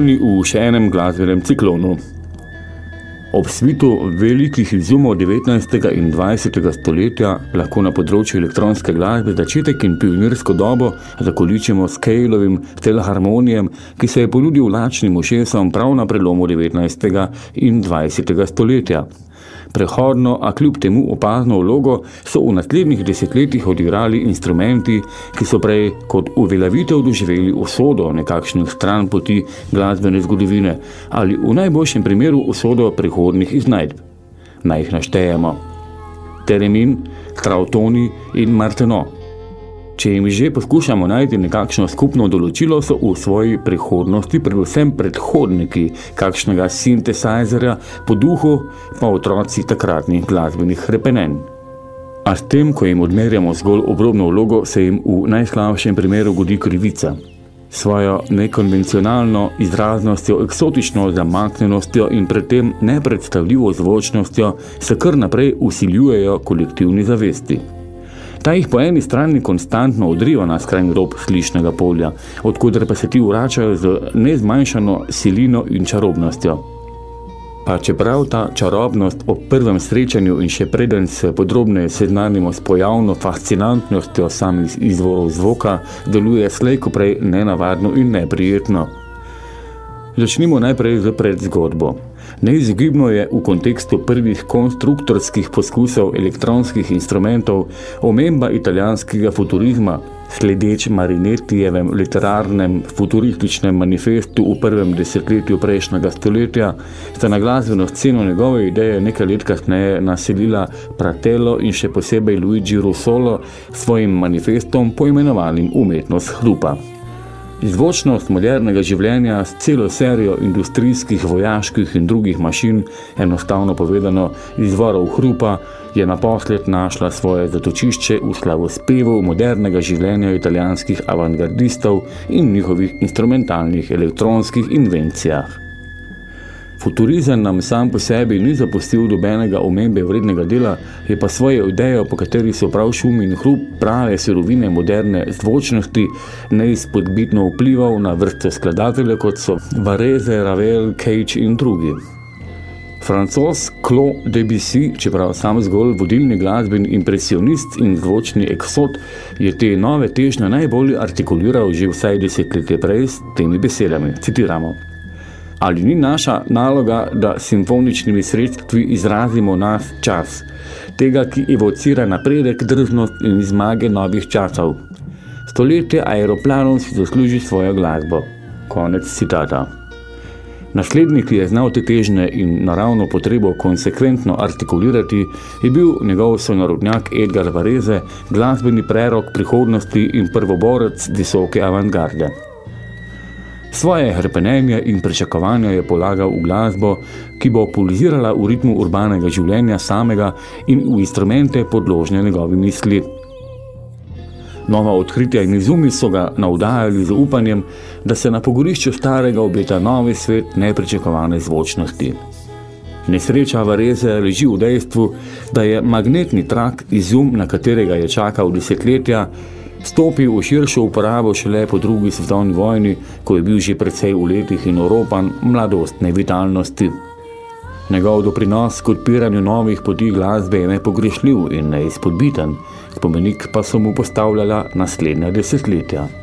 Pozdravljeni v še enem glasbenem ciklonu. Ob svitu velikih izumov 19. in 20. stoletja lahko na področju elektronske glasbe začetek in pionirsko dobo zakoličimo s Kejlovim telharmonijem, ki se je ponudil lačnim ušesom prav na prelomu 19. in 20. stoletja. Prehodno, a kljub temu opazno vlogo so v naslednjih desetletjih odigrali instrumenti, ki so prej kot uveljavitev doživeli usodo nekakšnih stran poti glasbene zgodovine ali v najboljšem primeru usodo prihodnih iznajdb. Naj jih naštejemo. Teremin, Trautoni in Marteno. Če jim že poskušamo najti nekakšno skupno določilo, so v svoji prihodnosti predvsem predhodniki kakšnega sintesajzerja po duhu, pa otroci takratnih glasbenih repenen. A s tem, ko jim odmerjamo zgolj obrobno vlogo, se jim v najslabšem primeru godi krivica. Svojo nekonvencionalno izraznostjo, eksotično zamaknjenostjo in predtem nepredstavljivo zvočnostjo se kar naprej usiljujejo kolektivni zavesti. Ta jih po eni strani konstantno odriva na skrajni rob slišnega polja, odkuder pa se ti vračajo z nezmanjšano silino in čarobnostjo. Pa čeprav ta čarobnost ob prvem srečanju in še preden se podrobneje seznanimo s pojavno fascinantnostjo samih izvorov zvoka, deluje slejko prej nenavadno in neprijetno. Začnimo najprej z predzgodbo. Neizgibno je v kontekstu prvih konstruktorskih poskusov elektronskih instrumentov omemba italijanskega futurizma, sledeč Marinetijevem literarnem futurističnem manifestu v prvem desetletju prejšnjega stoletja, sta na glasbeno sceno njegove ideje nekaj let kasneje naselila Pratello in še posebej Luigi Russolo svojim manifestom poimenovanim umetnost hrupa. Zvočnost modernega življenja s celo serijo industrijskih, vojaških in drugih mašin, enostavno povedano izvorov hrupa, je naposled našla svoje zatočišče v slavospevu modernega življenja italijanskih avantgardistov in njihovih instrumentalnih elektronskih invencijah. Futurizem nam sam po sebi ni zapustil dobenega omembe vrednega dela, je pa svoje idejo, po kateri so prav šum in hrup prave serovine moderne zvočnosti, neizpodbitno vplival na vrste skladatelje, kot so Varese, Ravel, Cage in drugi. Francos Claude Debussy, čeprav sam zgolj vodilni glasben impresionist in zvočni eksot, je te nove težnje najbolj artikuliral že vsaj desetletje prej s temi besedami. Citiramo. Ali ni naša naloga, da simfoničnimi sredstvi izrazimo nas čas, tega, ki evocira napredek, drznost in zmage novih časov? Stoletje aeroplanov si zasluži svojo glasbo. Konec citata. Naslednik, ki je znal te težne in naravno potrebo konsekventno artikulirati, je bil njegov sonarodnjak Edgar Varese, glasbeni prerok prihodnosti in prvoborec visoke avantgarde. Svoje hrpenenje in pričakovanja je polagal v glasbo, ki bo pulizirala v ritmu urbanega življenja samega in v instrumente podložne njegovi misli. Nova odkritja in izumi so ga navdajali z upanjem, da se na pogorišču starega obeta novi svet nepričakovane zvočnosti. Nesreča Vareze leži v dejstvu, da je magnetni trak izum, na katerega je čakal desetletja, Stopil v širšo uporabo šele po drugi svetovni vojni, ko je bil že precej v letih in oropan mladostne vitalnosti. Njegov doprinos k odpiranju novih poti glasbe je nepogrešljiv in neizpodbiten, spomenik pa so mu postavljala naslednja desetletja.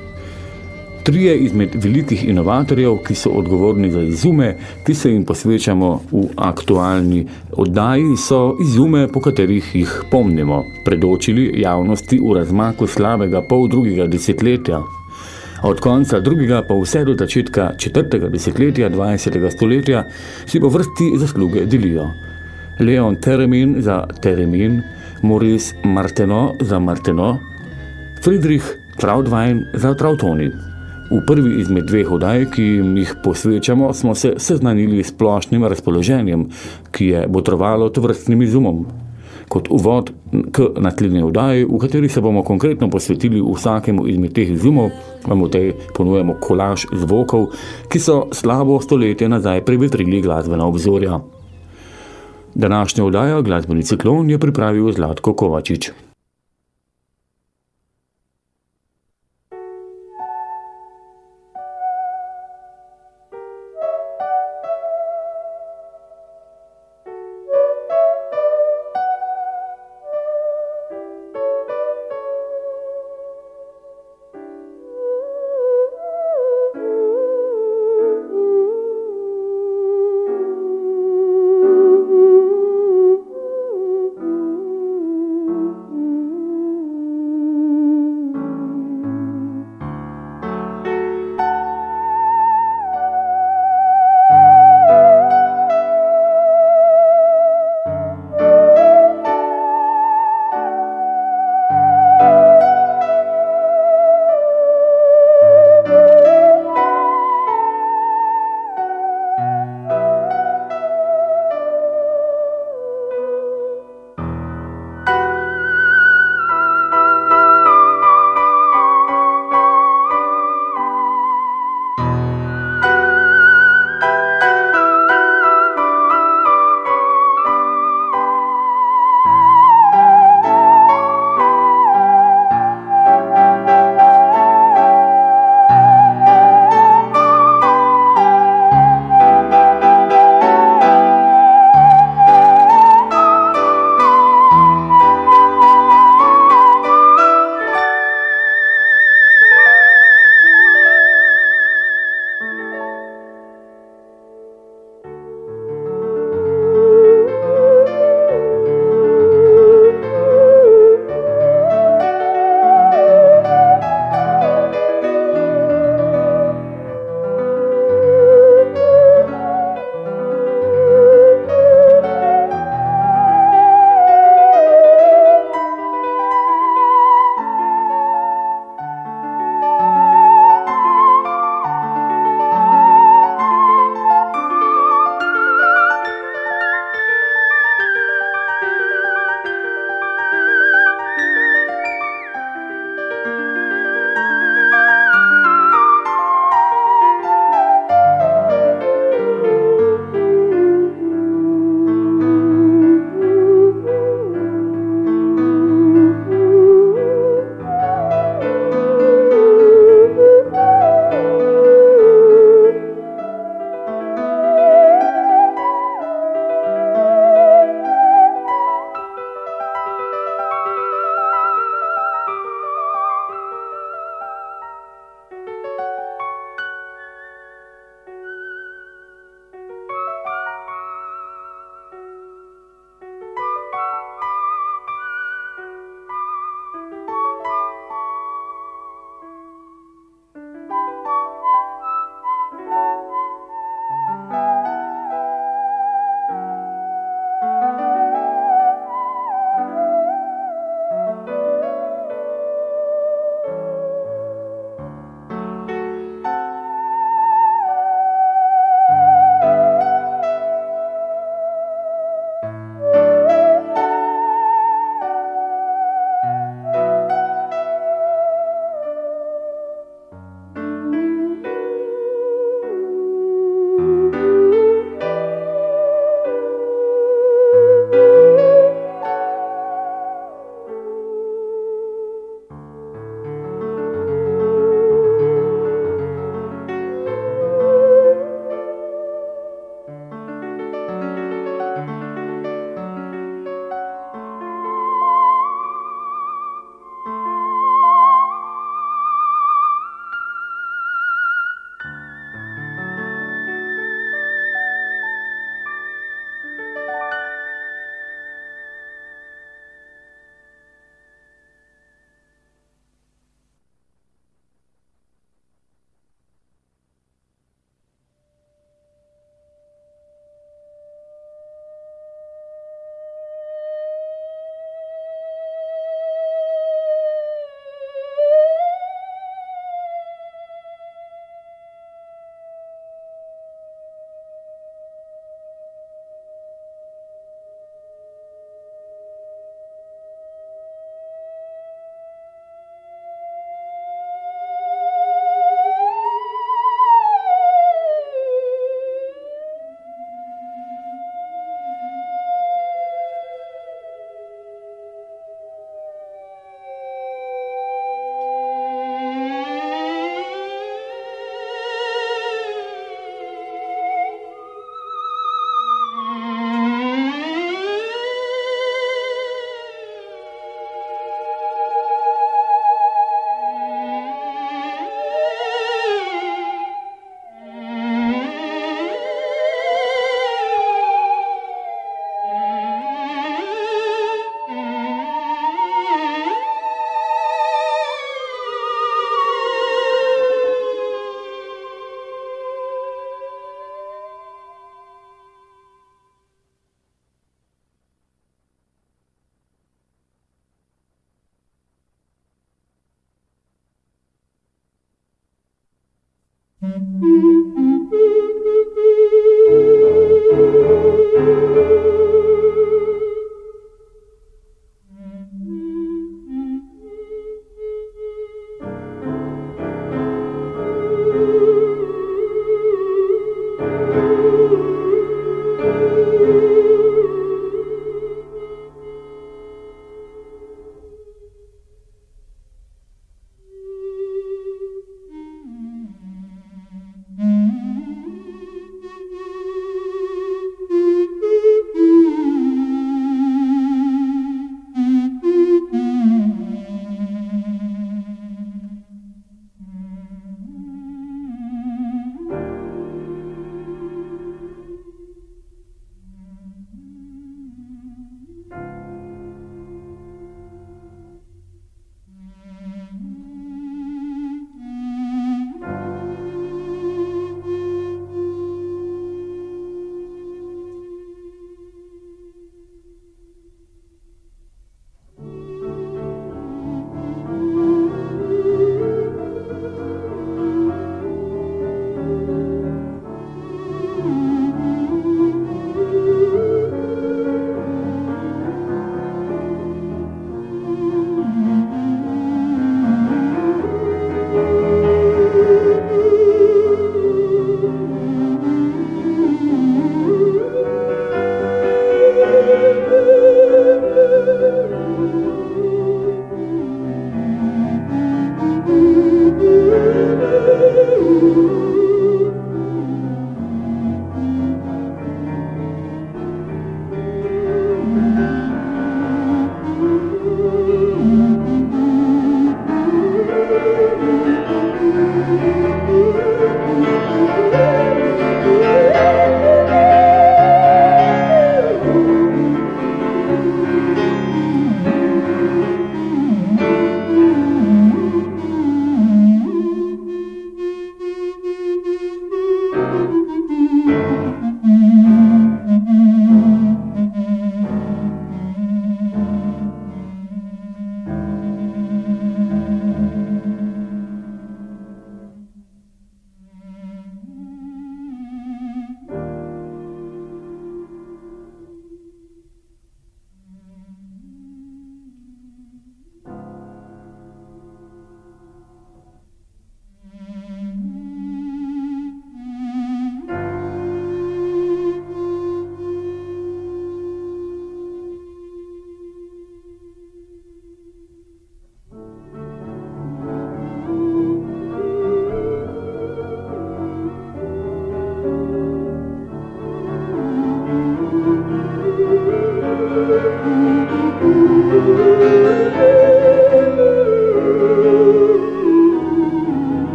Trije izmed velikih inovatorjev, ki so odgovorni za izume, ki se jim posvečamo v aktualni oddaji, so izume, po katerih jih pomnimo, predočili javnosti v razmaku slabega pol drugega desetletja. Od konca drugega pa vse do začetka četrtega desetletja 20. stoletja si po vrsti zasluge delijo. Leon Teremin za Teremin, Maurice Marteno za Marteno, Friedrich Traudwein za Trautoni. V prvi izmed dveh oddaj, ki jih posvečamo, smo se seznanili s splošnim razpoloženjem, ki je botrovalo tovrstnim izumom. Kot uvod k naslednji oddaji, v kateri se bomo konkretno posvetili vsakemu izmed teh izumov, vam v tej ponujemo kolaž zvokov, ki so slabo stoletje nazaj prevetrili glasbena obzorja. Današnjo oddajo glasbeni ciklon je pripravil Zlatko Kovačič.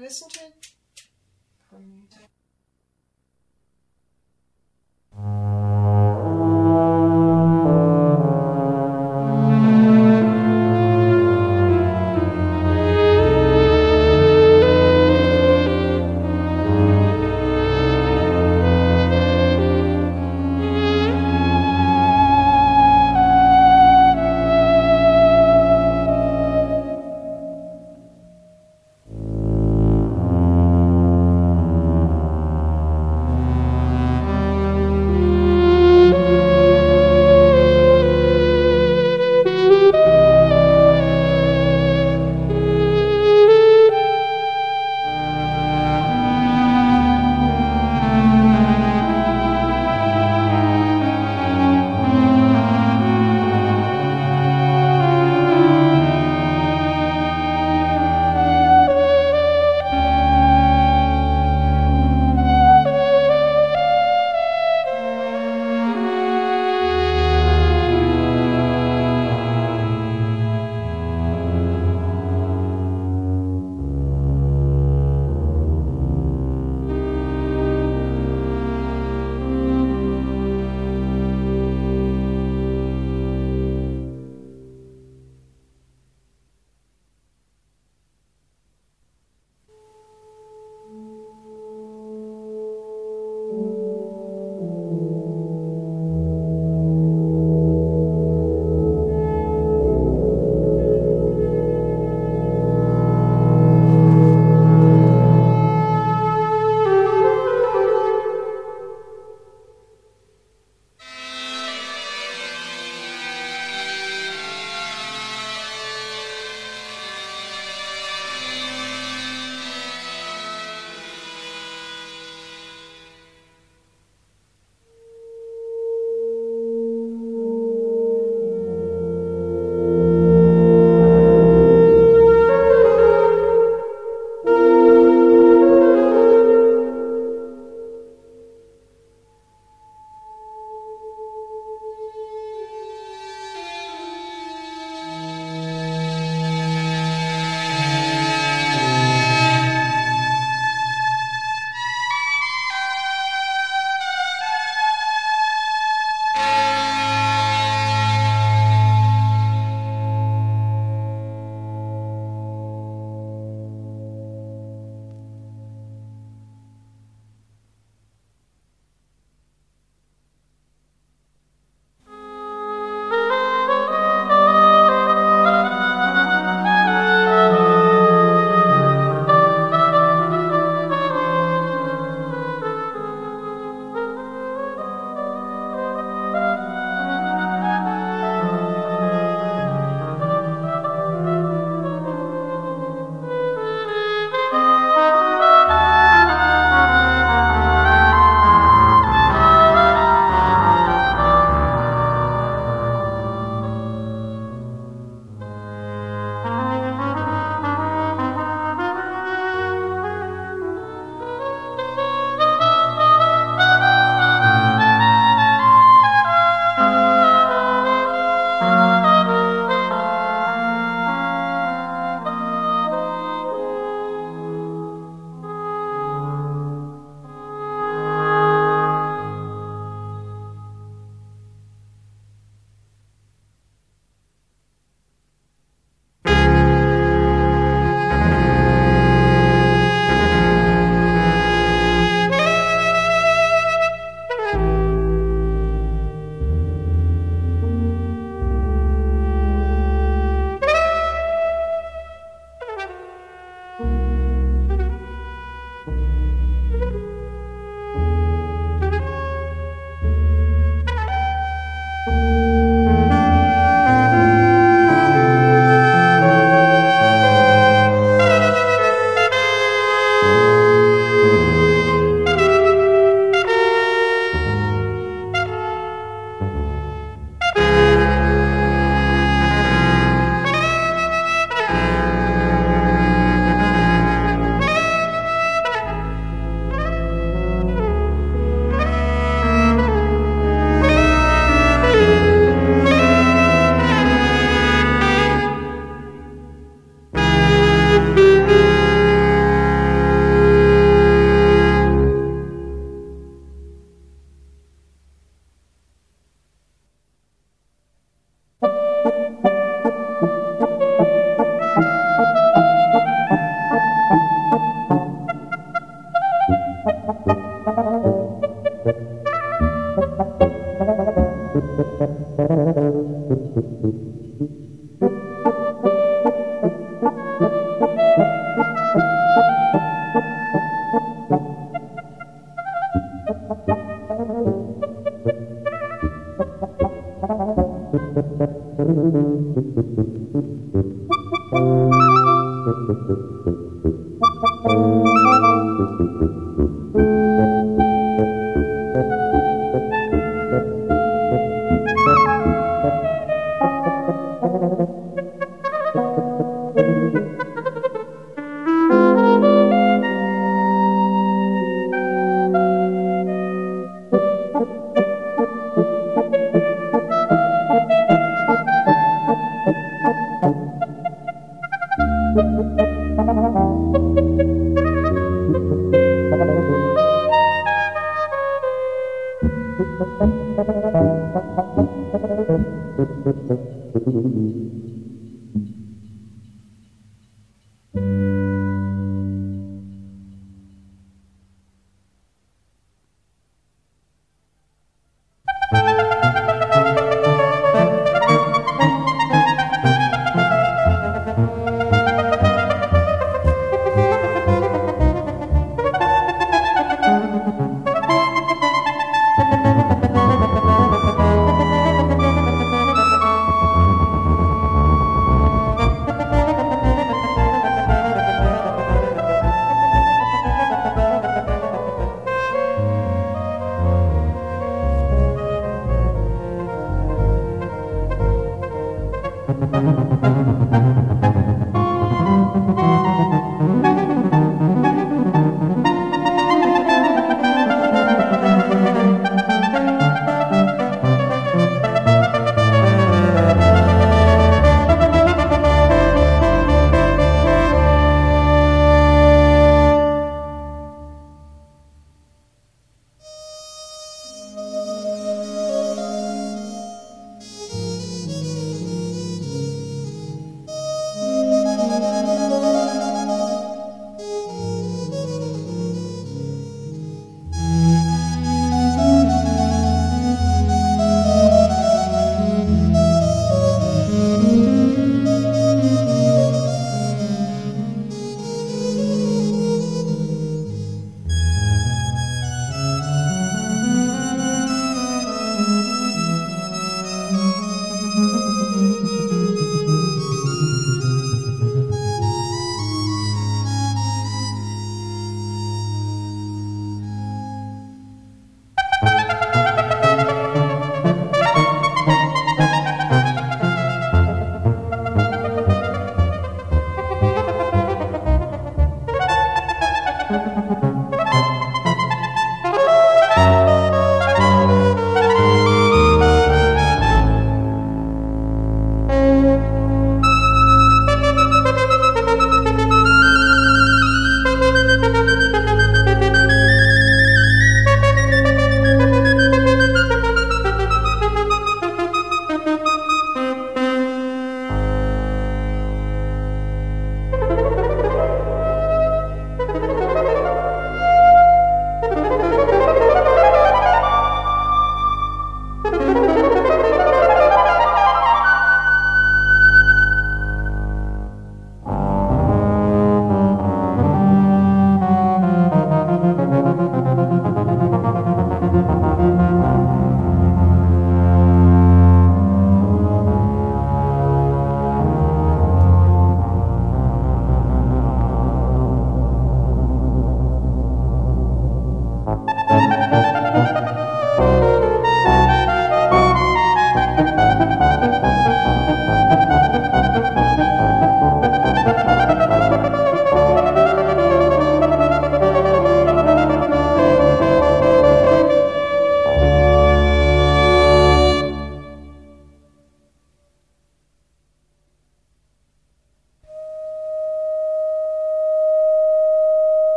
Listen to it?